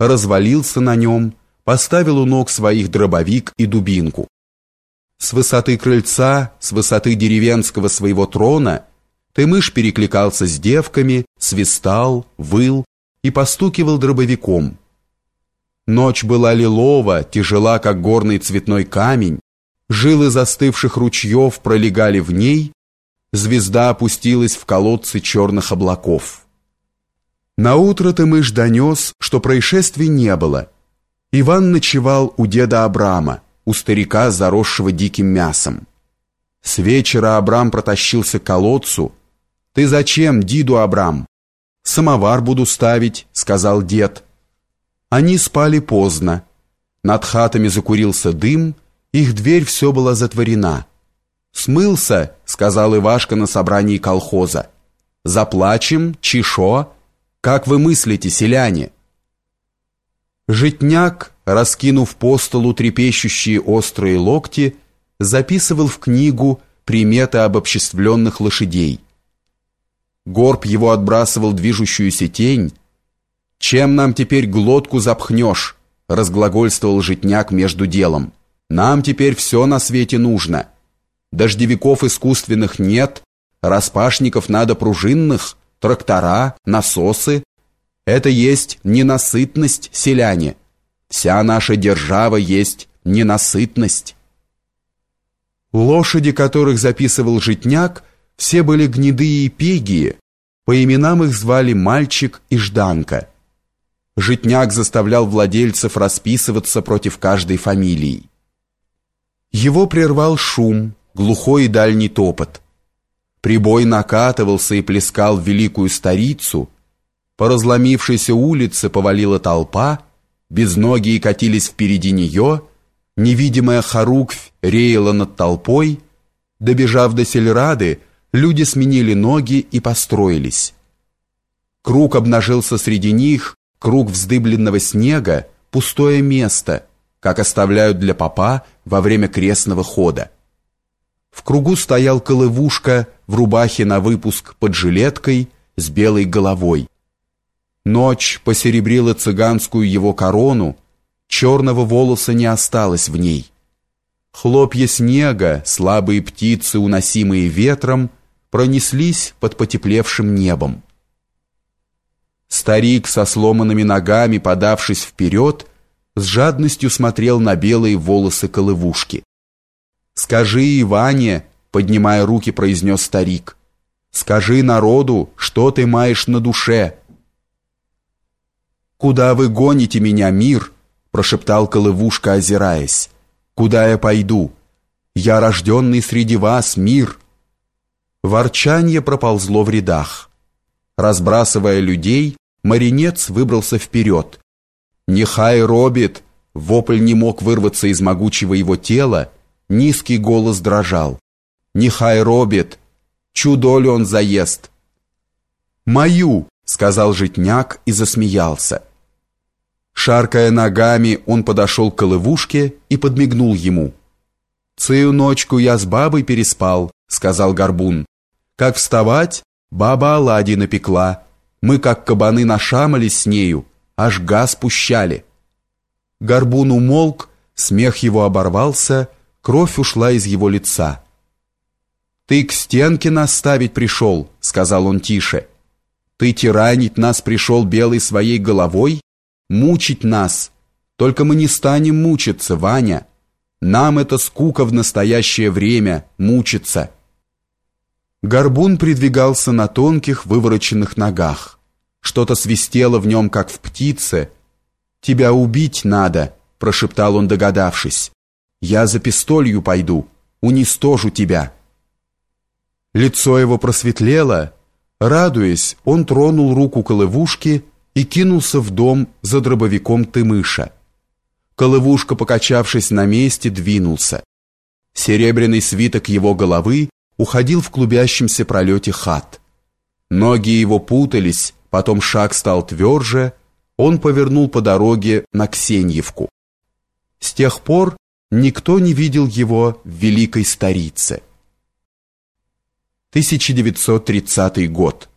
развалился на нем, поставил у ног своих дробовик и дубинку. С высоты крыльца, с высоты деревенского своего трона Тымыш перекликался с девками, свистал, выл и постукивал дробовиком. Ночь была лилова, тяжела, как горный цветной камень, жилы застывших ручьев пролегали в ней, звезда опустилась в колодцы черных облаков. Наутро Тымыш донес, что происшествий не было. Иван ночевал у деда Абрама, у старика, заросшего диким мясом. С вечера Абрам протащился к колодцу. «Ты зачем, диду Абрам?» «Самовар буду ставить», — сказал дед. Они спали поздно. Над хатами закурился дым, их дверь все была затворена. «Смылся», — сказал Ивашка на собрании колхоза. «Заплачем, чешо. Как вы мыслите, селяне?» Житняк, раскинув по столу трепещущие острые локти, записывал в книгу приметы обобществленных лошадей. Горб его отбрасывал движущуюся тень. «Чем нам теперь глотку запхнешь?» — разглагольствовал житняк между делом. «Нам теперь все на свете нужно. Дождевиков искусственных нет, распашников надо пружинных, трактора, насосы, это есть ненасытность, селяне. Вся наша держава есть ненасытность. Лошади, которых записывал Житняк, все были гнедые и пегие. По именам их звали Мальчик и Жданка. Житняк заставлял владельцев расписываться против каждой фамилии. Его прервал шум, глухой и дальний топот. Прибой накатывался и плескал в великую старицу, по разломившейся улице повалила толпа, безногие катились впереди нее, невидимая хоруквь реяла над толпой, добежав до сельрады, люди сменили ноги и построились. Круг обнажился среди них, круг вздыбленного снега, пустое место, как оставляют для попа во время крестного хода. В кругу стоял колывушка в рубахе на выпуск под жилеткой с белой головой. Ночь посеребрила цыганскую его корону, черного волоса не осталось в ней. Хлопья снега, слабые птицы, уносимые ветром, пронеслись под потеплевшим небом. Старик со сломанными ногами, подавшись вперед, с жадностью смотрел на белые волосы колывушки. «Скажи, Иване», — поднимая руки, произнес старик, «скажи народу, что ты маешь на душе». «Куда вы гоните меня, мир?» прошептал Колывушка, озираясь. «Куда я пойду? Я рожденный среди вас, мир!» Ворчанье проползло в рядах. Разбрасывая людей, Маринец выбрался вперед. «Нехай робит!» Вопль не мог вырваться из могучего его тела, низкий голос дрожал. «Нехай робит! Чудолю он заест!» «Мою!» — сказал житняк и засмеялся. Шаркая ногами, он подошел к колывушке и подмигнул ему. «Цею ночку я с бабой переспал», — сказал Горбун. «Как вставать? Баба оладьи напекла. Мы, как кабаны, нашамались с нею, аж газ пущали». Горбун умолк, смех его оборвался, кровь ушла из его лица. «Ты к стенке нас ставить пришел», — сказал он тише. «Ты тиранить нас пришел белой своей головой?» мучить нас. Только мы не станем мучиться, Ваня. Нам это скука в настоящее время мучиться. Горбун придвигался на тонких вывороченных ногах. Что-то свистело в нем, как в птице. «Тебя убить надо», — прошептал он, догадавшись. «Я за пистолью пойду, унистожу тебя». Лицо его просветлело. Радуясь, он тронул руку колывушки и кинулся в дом за дробовиком Тымыша. Колывушка, покачавшись на месте, двинулся. Серебряный свиток его головы уходил в клубящемся пролете хат. Ноги его путались, потом шаг стал тверже, он повернул по дороге на Ксеньевку. С тех пор никто не видел его в Великой Старице. 1930 год.